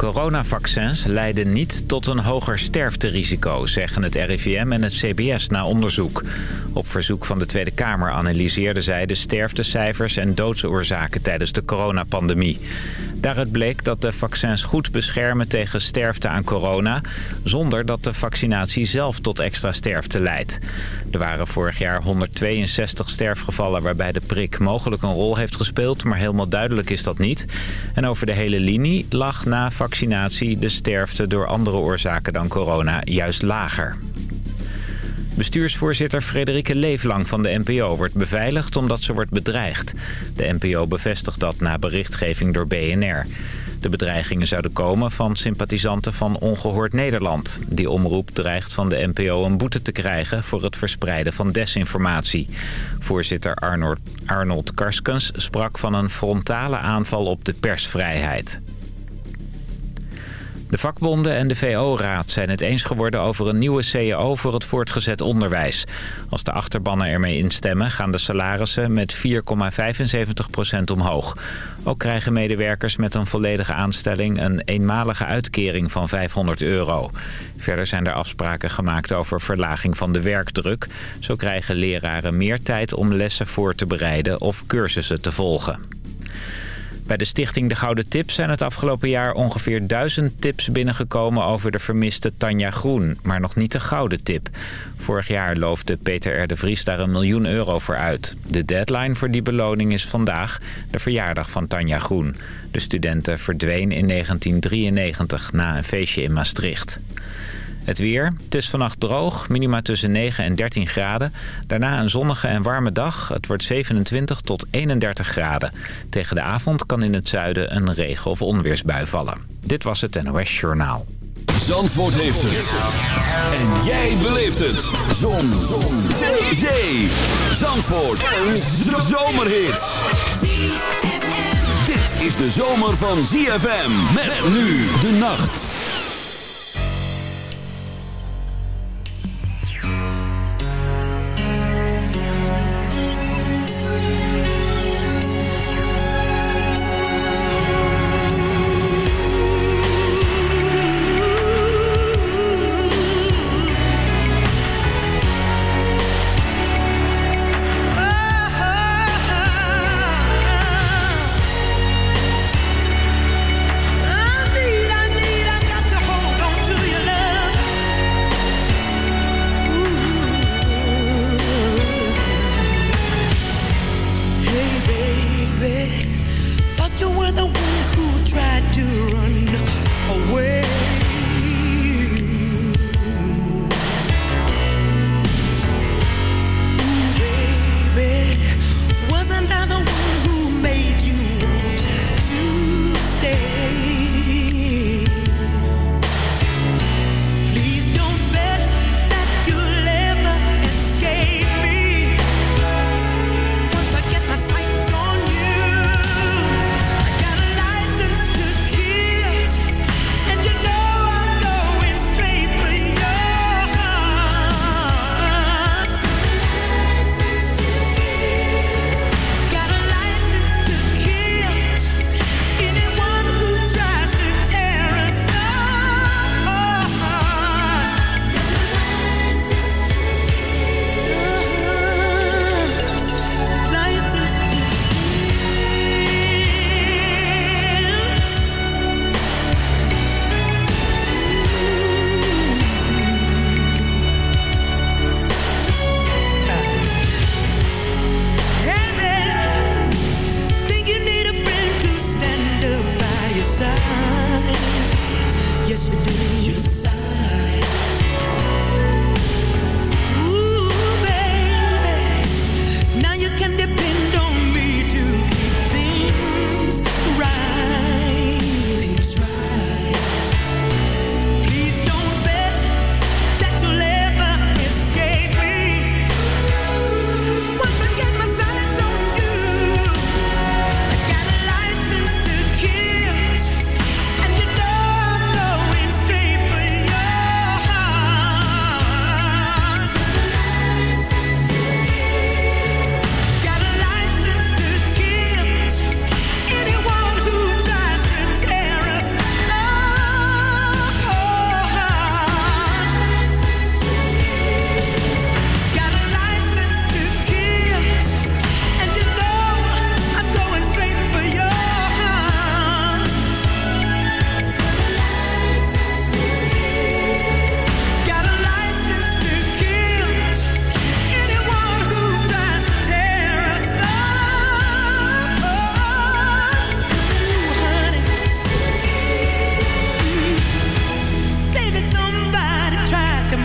Coronavaccins leiden niet tot een hoger sterfterisico, zeggen het RIVM en het CBS na onderzoek. Op verzoek van de Tweede Kamer analyseerden zij de sterftecijfers en doodsoorzaken tijdens de coronapandemie. Daaruit bleek dat de vaccins goed beschermen tegen sterfte aan corona... zonder dat de vaccinatie zelf tot extra sterfte leidt. Er waren vorig jaar 162 sterfgevallen waarbij de prik mogelijk een rol heeft gespeeld... maar helemaal duidelijk is dat niet. En over de hele linie lag na vaccinatie de sterfte door andere oorzaken dan corona juist lager. Bestuursvoorzitter Frederike Leeflang van de NPO wordt beveiligd omdat ze wordt bedreigd. De NPO bevestigt dat na berichtgeving door BNR. De bedreigingen zouden komen van sympathisanten van Ongehoord Nederland. Die omroep dreigt van de NPO een boete te krijgen voor het verspreiden van desinformatie. Voorzitter Arnold, Arnold Karskens sprak van een frontale aanval op de persvrijheid. De vakbonden en de VO-raad zijn het eens geworden over een nieuwe CAO voor het voortgezet onderwijs. Als de achterbannen ermee instemmen gaan de salarissen met 4,75% omhoog. Ook krijgen medewerkers met een volledige aanstelling een eenmalige uitkering van 500 euro. Verder zijn er afspraken gemaakt over verlaging van de werkdruk. Zo krijgen leraren meer tijd om lessen voor te bereiden of cursussen te volgen. Bij de stichting De Gouden Tip zijn het afgelopen jaar ongeveer duizend tips binnengekomen over de vermiste Tanja Groen, maar nog niet de Gouden Tip. Vorig jaar loofde Peter R. de Vries daar een miljoen euro voor uit. De deadline voor die beloning is vandaag, de verjaardag van Tanja Groen. De studenten verdween in 1993 na een feestje in Maastricht. Het weer. Het is vannacht droog, minima tussen 9 en 13 graden. Daarna een zonnige en warme dag. Het wordt 27 tot 31 graden. Tegen de avond kan in het zuiden een regen- of onweersbui vallen. Dit was het NOS Journaal. Zandvoort heeft het. En jij beleeft het. Zon. Zon. Zee. Zee. Zandvoort. Een zomerhit. Dit is de zomer van ZFM. Met nu de nacht.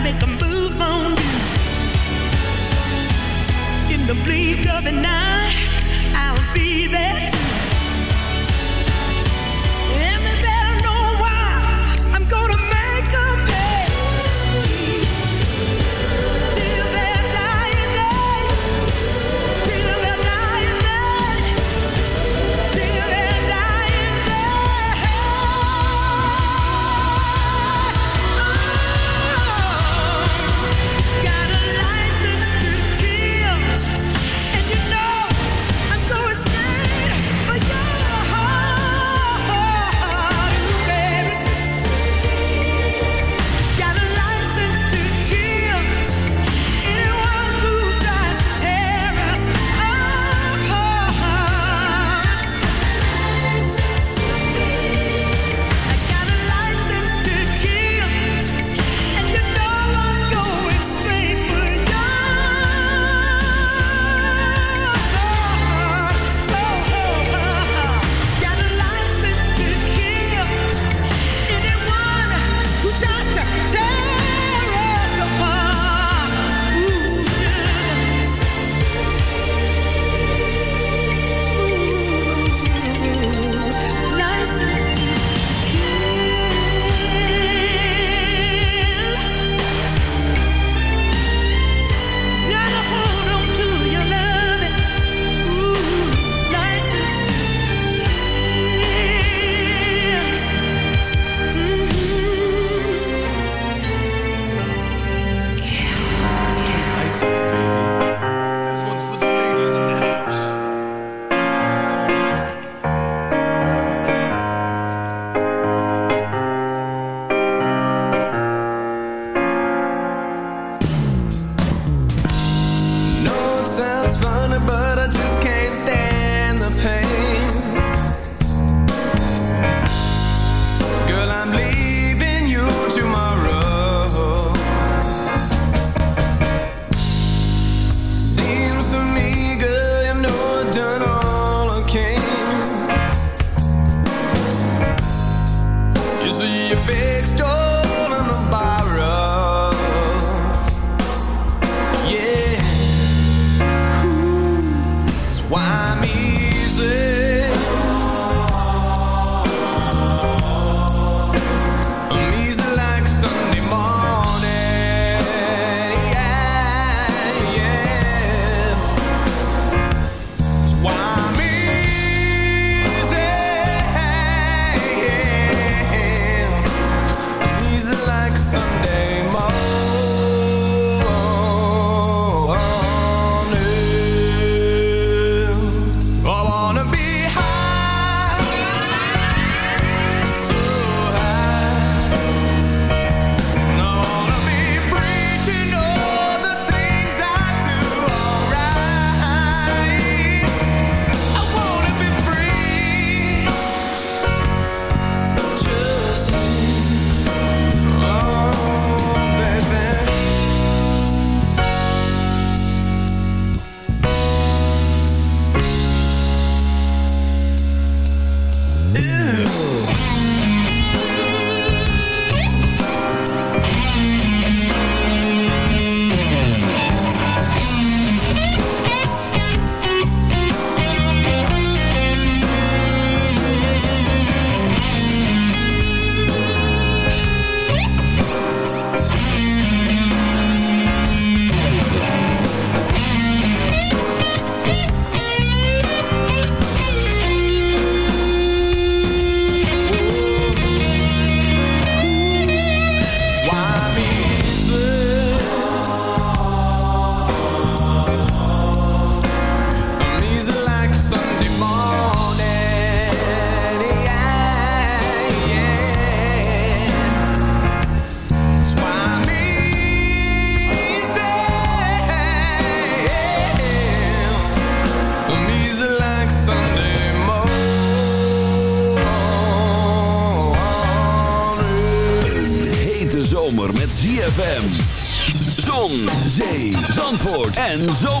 make a move on you. In the blink of an night. En zomerhit.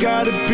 Gotta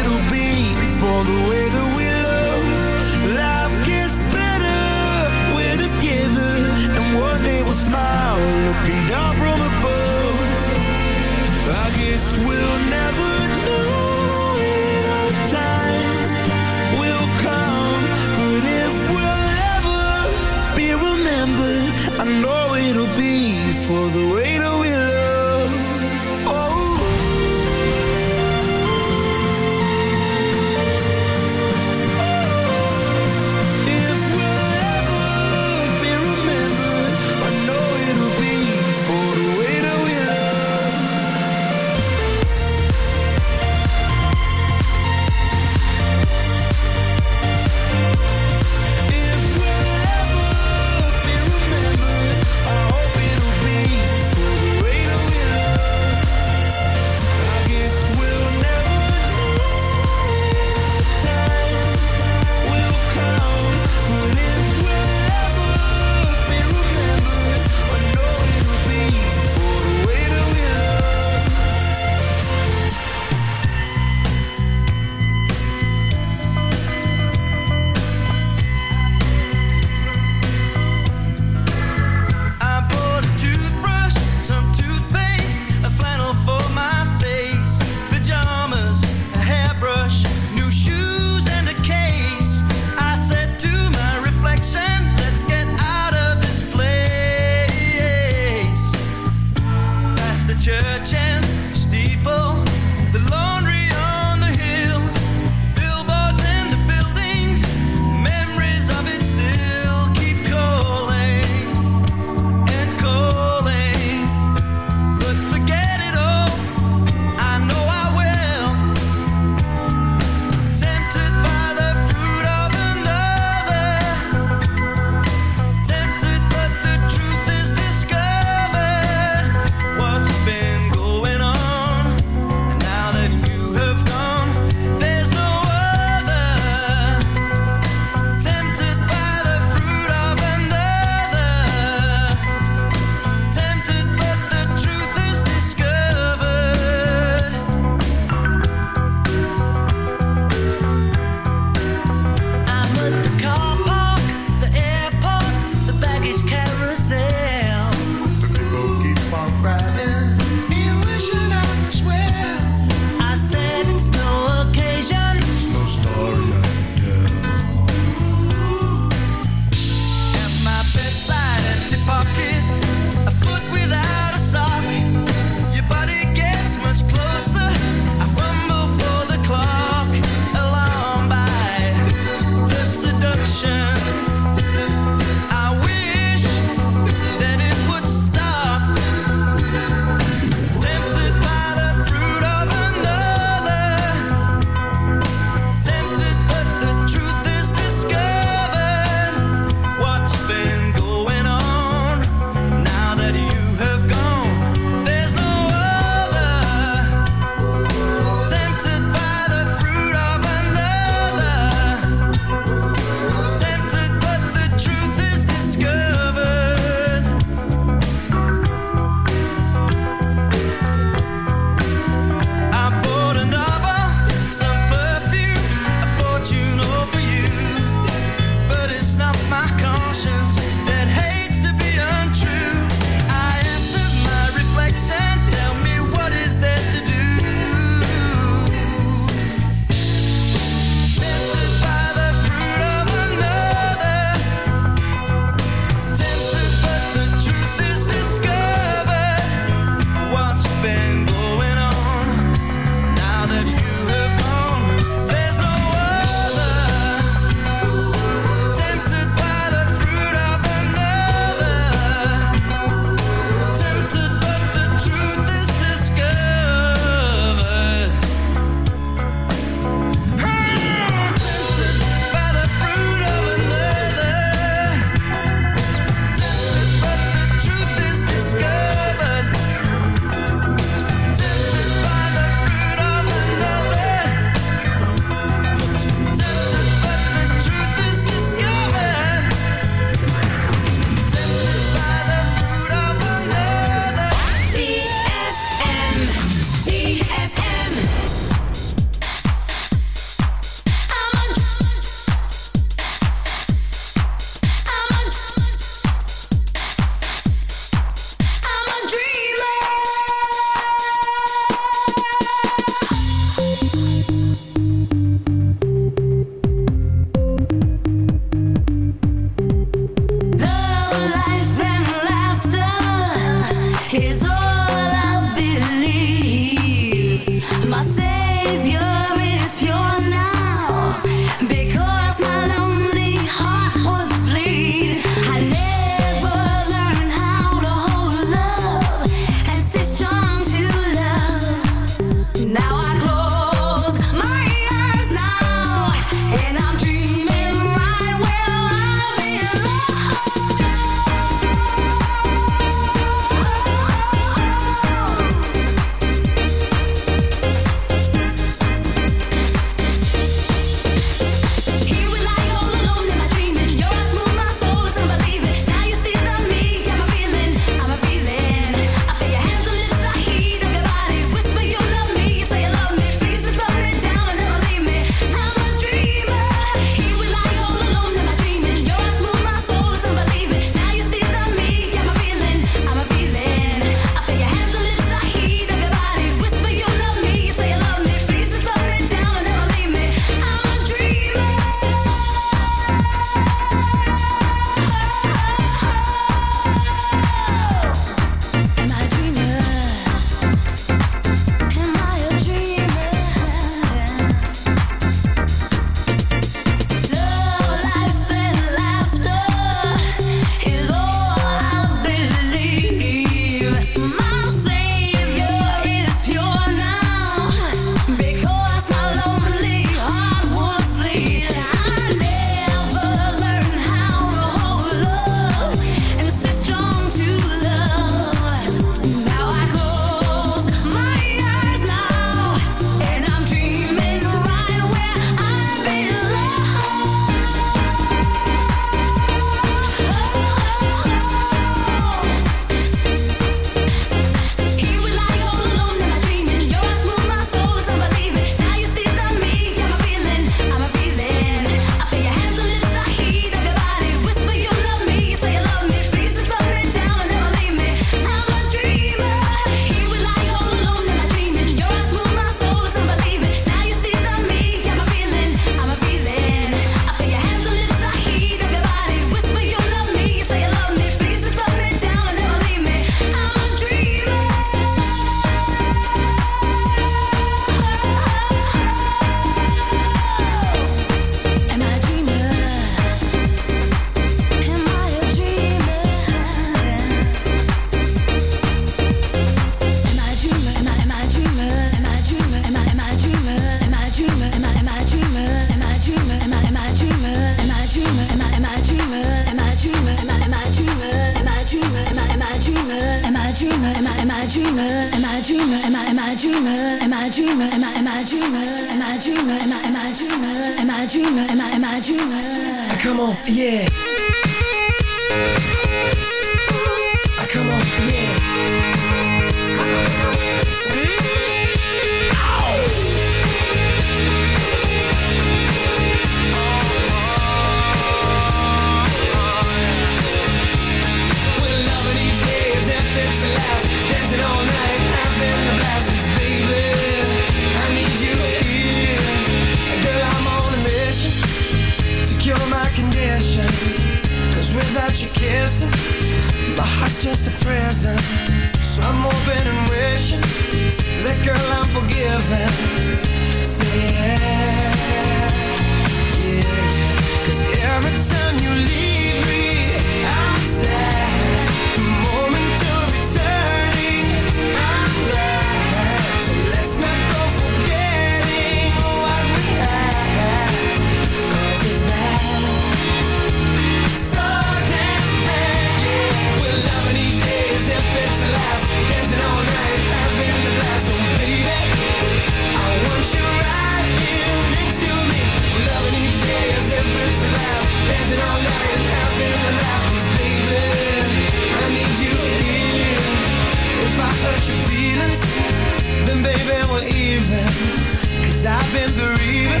leaving Cause I've been bereaving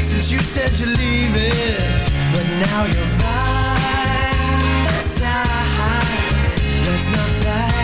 Since you said you're leaving. But now you're by my side. Let's not fight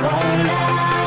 so loud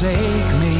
forsake me.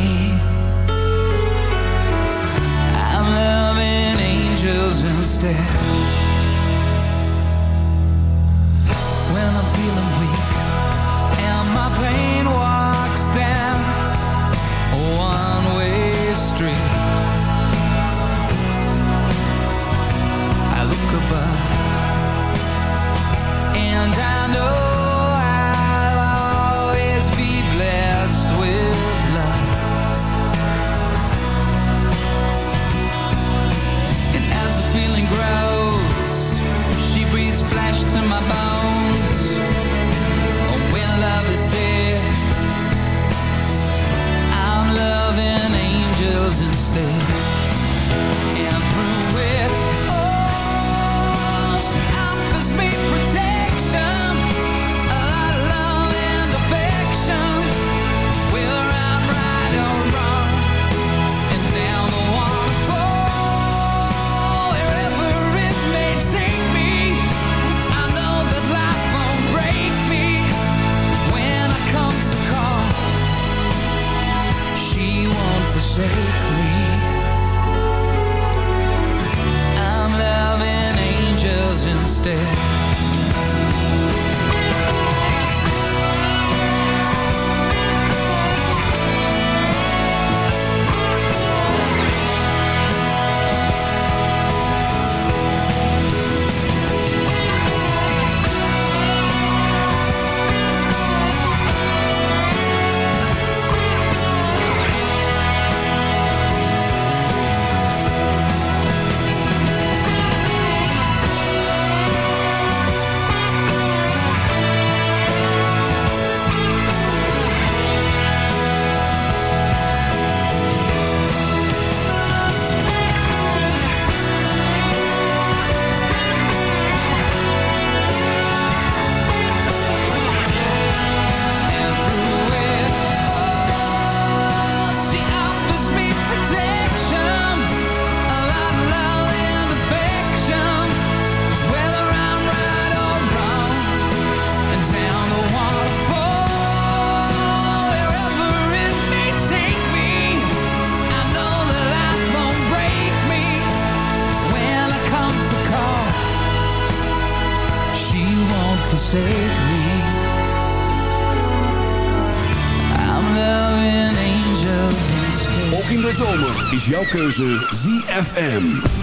Jouw keuze ZFM.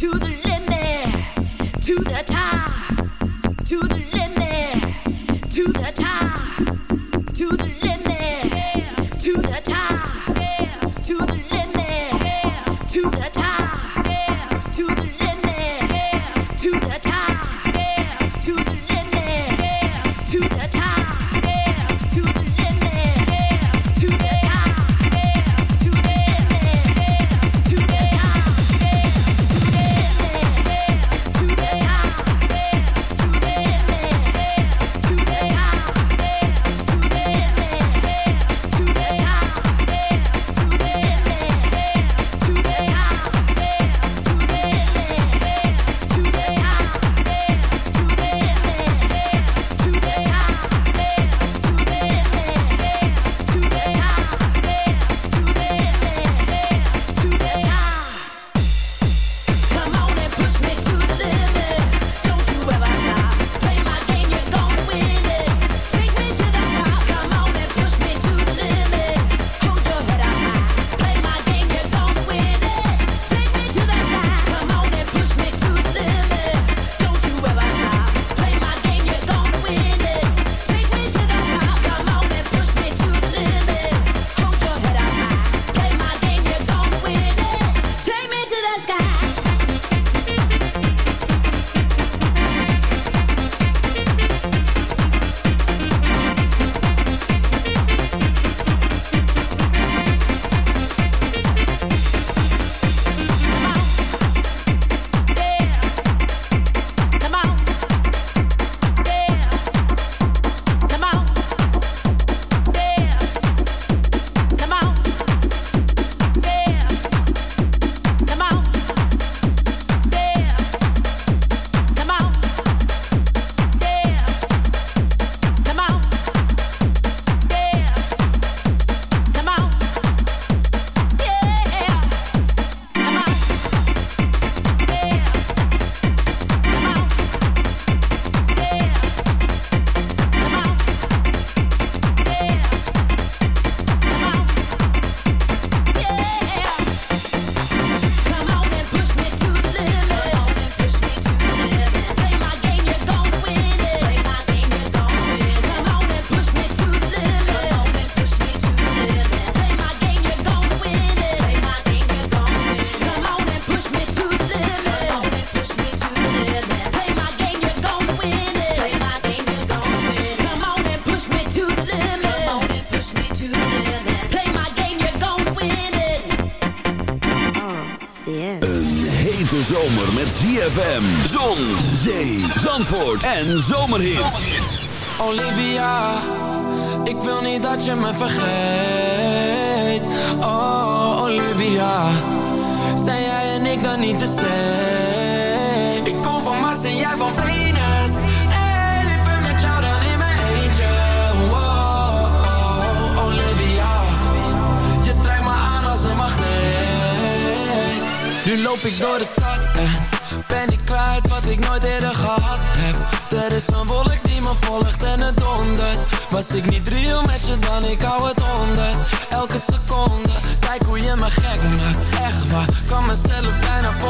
To the en zomerhits. Olivia, ik wil niet dat je me vergeet. Oh, Olivia, zijn jij en ik dan niet de same? Ik kom van Mars en jij van Venus. Hey, liever met jou dan in mijn eentje. Oh, oh, Olivia, je trekt me aan als een magneet. Nu loop ik door de stad en ben ik kwijt wat ik nooit eerder gehad. Er is een wolk die me volgt en het dondert. Was ik niet real met je dan, ik hou het onder. Elke seconde, kijk hoe je me gek maakt. Echt waar, kan mezelf bijna voor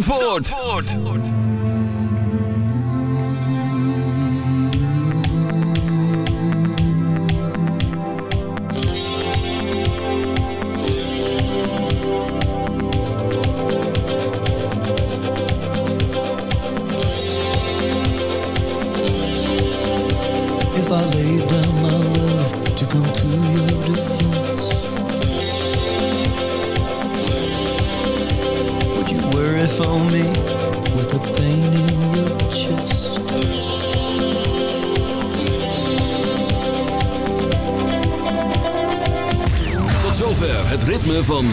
Zandvoort.